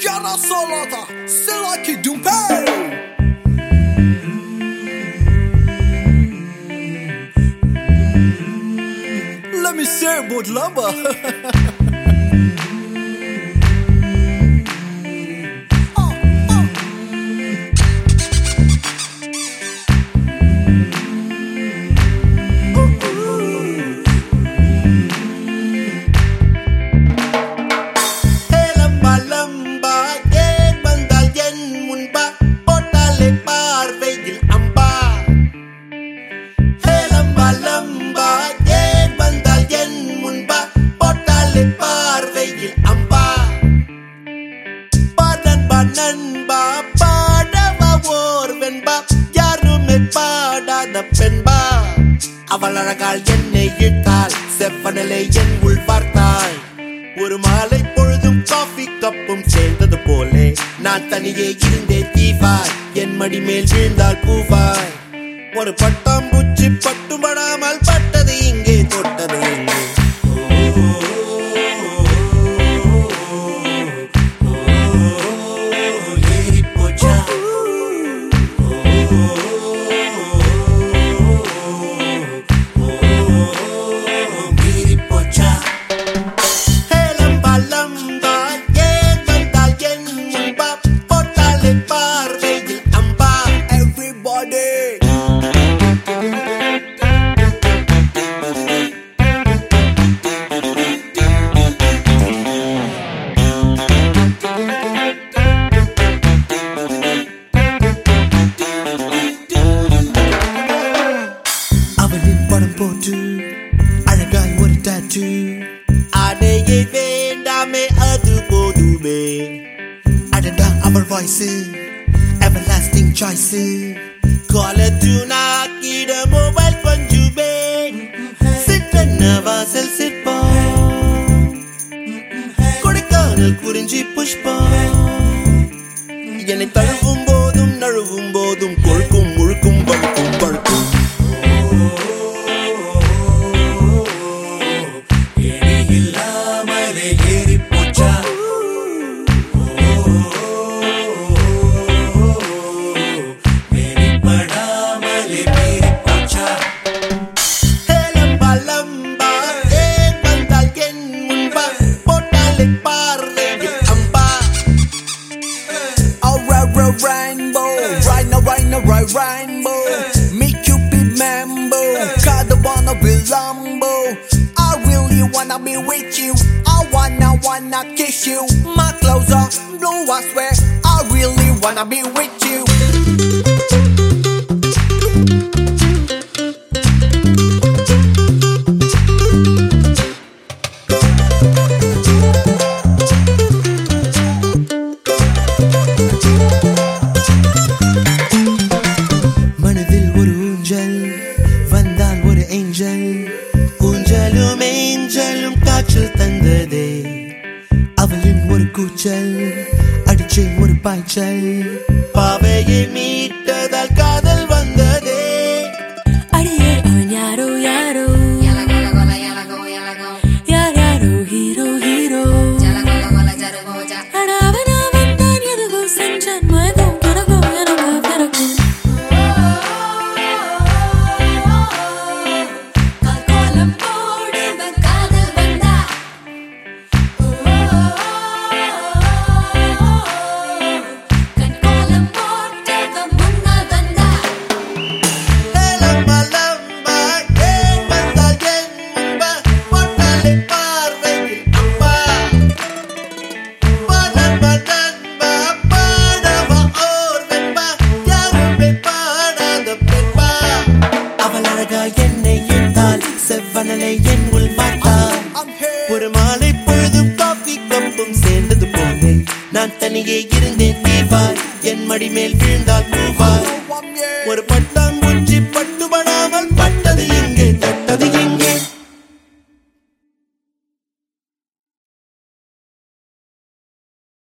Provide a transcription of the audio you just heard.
Yara Solata, Selaki. Let me say about lumber. யாருமே பாடாத பெண்பா. அவள் அழகால் என்னை இட்டாள். செவ்வனலை என் உள் பார்த்தாள். ஒரு மாலை பொழுதும் காஃபி கப்பும் சேர்ந்தது போலே. நான் தனியே இருந்தே தீவாய் என் மடி மேல் வீழ்ந்தால் பூவாய். ஒரு பட்டாம்பூச்சி பட்டு படம் போட்டு அழகாய் ஒரு டாட்டு அடையை வேண்டாமே அது போதுமே. அடடா அவள் வாய்ஸ் everlasting choice. கொலத்துனாக்கிட மொபைல் கொஞ்சுமே. சிற்றன்ன வாசல் rainbow. Me Cupid mambo. Gotta wanna be Lambo. I really wanna be with you. I wanna, wanna kiss you. My clothes are blue, I swear. I really wanna be with you. ஊஞ்சலும் ஏஞ்சலும் காற்றில் தந்ததே. அவளின் ஒரு கூச்சல் அடிச்சை ஒரு பாய்ச்சல். பாவையை மீட்டதால் here. மாலை பொழுதும் coffee கப்பும் சேர்ந்தது போது நான் தனியே இருந்தேன் தீவாய் என் மடி மேல் விழுந்தால் பூவாய் ஒரு